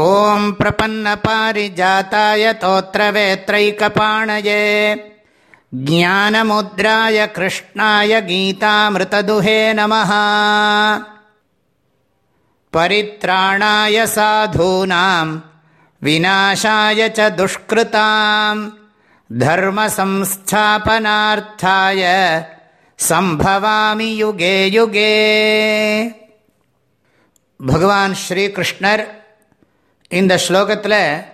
ॐ प्रपन्नपारिजाताय तोत्रवेत्रैकपाणये ज्ञानमुद्राय कृष्णाय गीतामृतदुहे नमः। परित्राणाय साधूनां विनाशाय च दुष्कृताम् धर्मसंस्थापनार्थाय सम्भवामि युगे युगे। भगवान् श्रीकृष्णर् இந்த ஸ்லோகத்தில்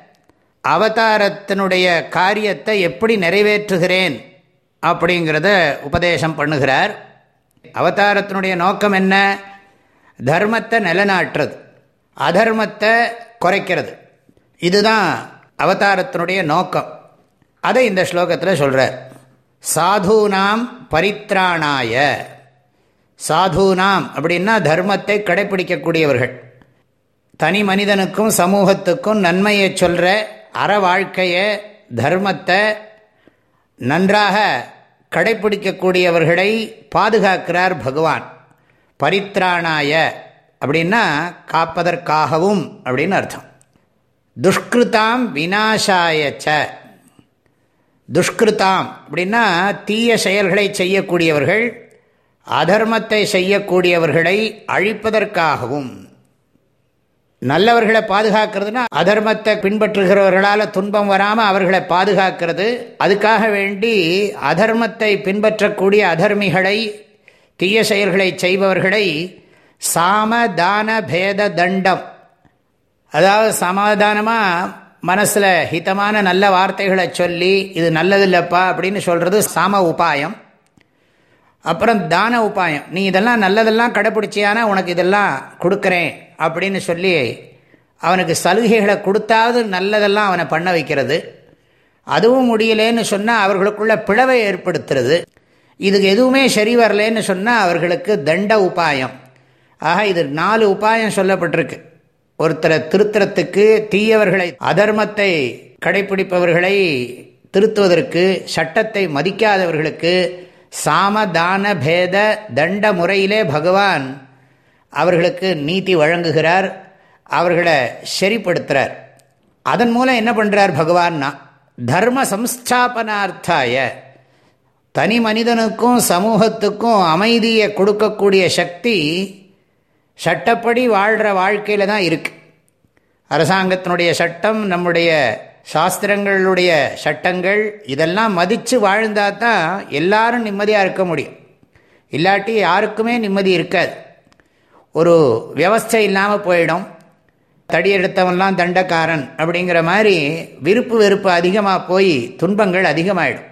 அவதாரத்தினுடைய காரியத்தை எப்படி நிறைவேற்றுகிறேன் அப்படிங்கிறத உபதேசம் பண்ணுகிறார். அவதாரத்தினுடைய நோக்கம் என்ன? தர்மத்தை நிலநாட்டுறது அதர்மத்தை குறைக்கிறது. இதுதான் அவதாரத்தினுடைய நோக்கம். அதை இந்த ஸ்லோகத்தில் சொல்கிறார் சாதுனாம் பரித்ராணாய. சாதுனாம் அப்படின்னா தர்மத்தை கடைப்பிடிக்கக்கூடியவர்கள் தனி மனிதனுக்கும் சமூகத்துக்கும் நன்மையை சொல்கிற அற வாழ்க்கையை தர்மத்தை நன்றாக கடைப்பிடிக்கக்கூடியவர்களை பாதுகாக்கிறார் பகவான். பரித்ராணாய அப்படின்னா காப்பதற்காகவும் அப்படின்னு அர்த்தம். துஷ்கிருதாம் வினாசாயச்ச துஷ்கிருதாம் அப்படின்னா தீய செயல்களை செய்யக்கூடியவர்கள் அதர்மத்தை செய்யக்கூடியவர்களை அழிப்பதற்காகவும். நல்லவர்களை பாதுகாக்கிறதுனா அதர்மத்தை பின்பற்றுகிறவர்களால் துன்பம் வராமல் அவர்களை பாதுகாக்கிறது. அதுக்காக வேண்டி அதர்மத்தை பின்பற்றக்கூடிய அதர்மிகளை தீய செயல்களை செய்பவர்களை சாம தான பேத தண்டம். அதாவது சமாதானமாக மனசில் ஹிதமான நல்ல வார்த்தைகளை சொல்லி இது நல்லதில்லப்பா அப்படின்னு சொல்கிறது சாம உபாயம். அப்புறம் தான உபாயம். நீ இதெல்லாம் நல்லதெல்லாம் கடைப்பிடிச்சியானா உனக்கு இதெல்லாம் கொடுக்குறேன் அப்படின்னு சொல்லி அவனுக்கு சலுகைகளை கொடுத்தாவது நல்லதெல்லாம் அவனை பண்ண வைக்கிறது. அதுவும் முடியலேன்னு சொன்னால் அவர்களுக்குள்ள பிளவை ஏற்படுத்துறது. இதுக்கு எதுவுமே சரி வரலன்னு சொன்னால் அவர்களுக்கு தண்ட உபாயம். ஆக இது நாலு உபாயம் சொல்லப்பட்டிருக்கு. ஒருத்தரை திருத்தறத்துக்கு தீயவர்களை அதர்மத்தை கடைப்பிடிப்பவர்களை திருத்துவதற்கு சட்டத்தை மதிக்காதவர்களுக்கு சாமதான பேத தண்ட முறையிலே பகவான் அவர்களுக்கு நீதி வழங்குகிறார் அவர்களை சரிப்படுத்துகிறார் அதன் மூலம் என்ன பண்ணுறார் பகவான்னா தர்ம சம்ஸ்தாபனார்த்தாய தனி மனிதனுக்கும் சமூகத்துக்கும் அமைதியை கொடுக்கக்கூடிய சக்தி சட்டப்படி வாழ்கிற வாழ்க்கையில் தான் இருக்குது அரசாங்கத்தினுடைய சட்டம் நம்முடைய சாஸ்திரங்களுடைய சட்டங்கள் இதெல்லாம் மதித்து வாழ்ந்தால் தான் எல்லாரும் நிம்மதியாக இருக்க முடியும். இல்லாட்டி யாருக்குமே நிம்மதி இருக்காது. ஒரு வியவஸ்தை இல்லாமல் போயிடும். தடி எடுத்தவன்லாம் தண்டக்காரன் அப்படிங்கிற மாதிரி விருப்பு வெறுப்பு அதிகமாக போய் துன்பங்கள் அதிகமாயிடும்.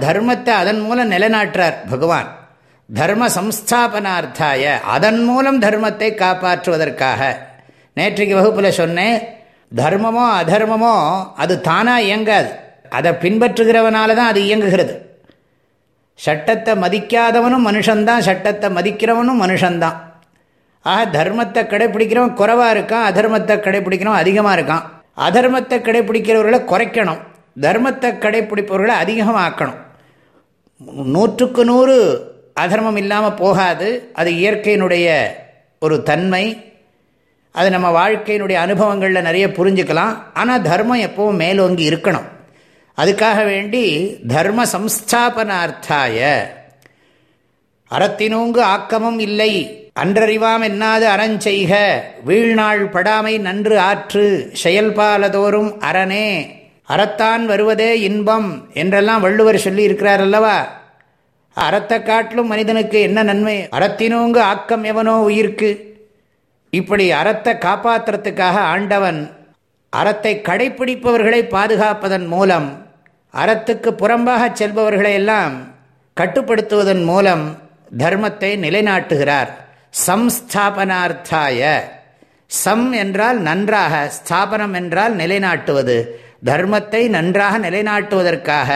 தர்மத்தை அதன் மூலம் நிலைநாட்டுறார் பகவான். தர்ம சம்ஸ்தாபனார்த்தாய அதன் மூலம் தர்மத்தை காப்பாற்றுவதற்காக. நேற்றைக்கு வகுப்பில் சொன்னேன் தர்மமோ அதர்மமோ அது தானாக இயங்காது. அதை பின்பற்றுகிறவனால தான் அது இயங்குகிறது. சட்டத்தை மதிக்காதவனும் மனுஷன்தான் சட்டத்தை மதிக்கிறவனும் மனுஷன்தான். ஆக தர்மத்தை கடைப்பிடிக்கிறவன் குறைவாக இருக்கான் அதர்மத்தை கடைப்பிடிக்கிறவன் அதிகமாக இருக்கான். அதர்மத்தை கடைப்பிடிக்கிறவர்களை குறைக்கணும். தர்மத்தை கடைப்பிடிப்பவர்களை அதிகமாக்கணும். நூற்றுக்கு நூறு அதர்மம் இல்லாமல் போகாது. அது இயற்கையினுடைய ஒரு தன்மை. அது நம்ம வாழ்க்கையினுடைய அனுபவங்களில் நிறைய புரிஞ்சுக்கலாம். ஆனால் தர்மம் எப்பவும் மேலோங்கி இருக்கணும். அதுக்காக வேண்டி தர்ம சம்ஸ்தாபனார்த்தாய. அறத்தினூங்கு ஆக்கமும் இல்லை. அன்றறிவாம் என்னாது அறஞ்செய்க. வீழ்நாள் படாமை நன்று ஆற்று. செயல்பாலதோறும் அரணே அறத்தான் வருவதே இன்பம் என்றெல்லாம் வள்ளுவர் சொல்லி இருக்கிறார் அல்லவா? அறத்தை காட்டிலும் மனிதனுக்கு என்ன நன்மை? அறத்தினோங்கு ஆக்கம் எவனோ உயிர்க்கு? இப்படி அறத்தை காப்பாற்றுறதுக்காக ஆண்டவன் அறத்தை கடைப்பிடிப்பவர்களை பாதுகாப்பதன் மூலம் அறத்துக்கு புறம்பாக செல்பவர்களை எல்லாம் கட்டுப்படுத்துவதன் மூலம் தர்மத்தை நிலைநாட்டுகிறார். சம்ஸ்தாபனார்த்தாய சம் என்றால் நன்றாக ஸ்தாபனம் என்றால் நிலைநாட்டுவது. தர்மத்தை நன்றாக நிலைநாட்டுவதற்காக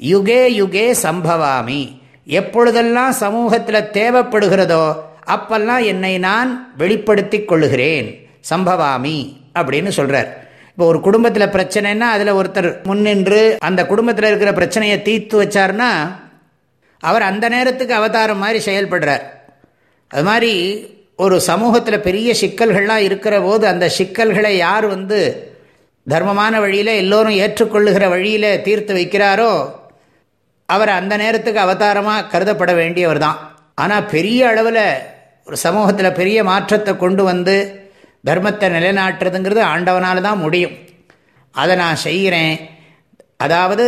யுகே யுகே சம்பவாமி. எப்பொழுதெல்லாம் சமூகத்தில் தேவைப்படுகிறதோ அப்பெல்லாம் என்னை நான் வெளிப்படுத்தி கொள்ளுகிறேன். சம்பவாமி அப்படின்னு சொல்கிறார் இப்போ ஒரு குடும்பத்தில் பிரச்சனைன்னா அதில் ஒருத்தர் முன்னின்று அந்த குடும்பத்தில் இருக்கிற பிரச்சனையை தீர்த்து வச்சார்னா அவர் அந்த நேரத்துக்கு அவதாரம் மாதிரி செயல்படுறார். அது மாதிரி ஒரு சமூகத்தில் பெரிய சிக்கல்கள்லாம் இருக்கிற போது அந்த சிக்கல்களை யார் வந்து தர்மமான வழியில் எல்லோரும் ஏற்றுக்கொள்ளுகிற வழியில் தீர்த்து வைக்கிறாரோ அவர் அந்த நேரத்துக்கு அவதாரமாக கருதப்பட வேண்டியவர் தான். ஆனால் பெரிய அளவில் ஒரு சமூகத்தில் பெரிய மாற்றத்தை கொண்டு வந்து தர்மத்தை நிலைநாட்டுறதுங்கிறது ஆண்டவனால் தான் முடியும். அதை நான் செய்கிறேன். அதாவது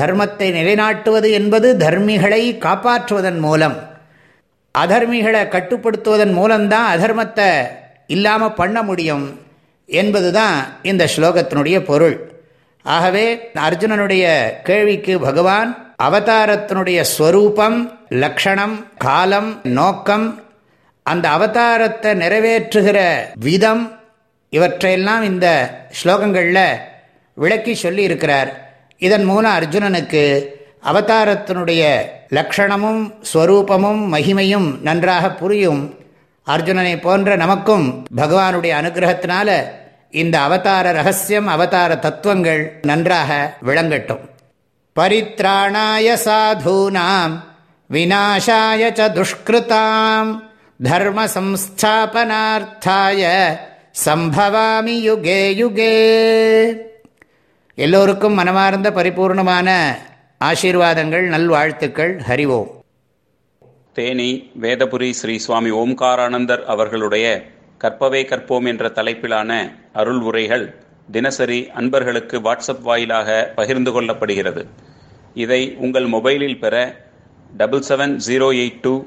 தர்மத்தை நிலைநாட்டுவது என்பது தர்மிகளை காப்பாற்றுவதன் மூலம். அதர்மிகளை கட்டுப்படுத்துவதன் மூலம்தான் அதர்மத்தை இல்லாமல் பண்ண முடியும் என்பது தான் இந்த ஸ்லோகத்தினுடைய பொருள். ஆகவே அர்ஜுனனுடைய கேள்விக்கு பகவான் அவதாரத்தினுடைய ஸ்வரூபம் லக்ஷணம் காலம் நோக்கம் அந்த அவதாரத்தை நிறைவேற்றுகிற விதம் இவற்றையெல்லாம் இந்த ஸ்லோகங்களில் விளக்கி சொல்லி இருக்கிறார் இதன் மூலம் அர்ஜுனனுக்கு அவதாரத்தினுடைய லக்ஷணமும் ஸ்வரூபமும் மகிமையும் நன்றாக புரியும். அர்ஜுனனை போன்ற நமக்கும் பகவானுடைய அனுகிரகத்தினால இந்த அவதார ரகசியம் அவதார தத்துவங்கள் நன்றாக விளங்கட்டும். பரித்ராணாய சாதூனாம் விநாசாய ச துஷ்கிருதாம். தர்ம சம்ஸ்தாபனார்த்தாய சம்பவாமி யுகே யுகே. எல்லோருக்கும் மனமார்ந்த பரிபூர்ணமான ஆசீர்வாதங்கள் நல்வாழ்த்துக்கள். ஹரிவோம் தேனி வேதபுரி ஸ்ரீ சுவாமி ஓம்காரானந்தர் அவர்களுடைய கற்பவே கற்போம் என்ற தலைப்பிலான அருள் உரைகள் தினசரி அன்பர்களுக்கு வாட்ஸ்அப் வாயிலாக பகிர்ந்து கொள்ளப்படுகிறது. இதை உங்கள் மொபைலில் பெற double seven zero eight two